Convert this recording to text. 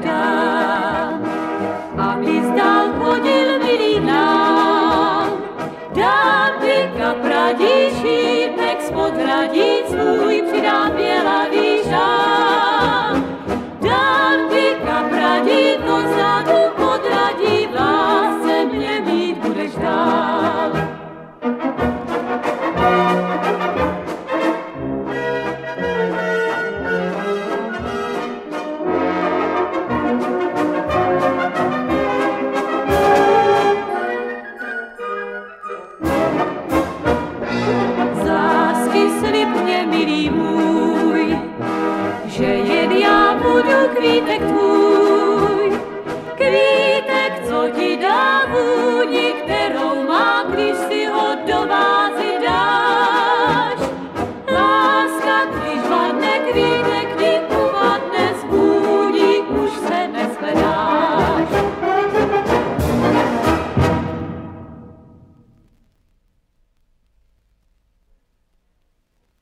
down. Milý můj, že jen já budu kvítek tvůj,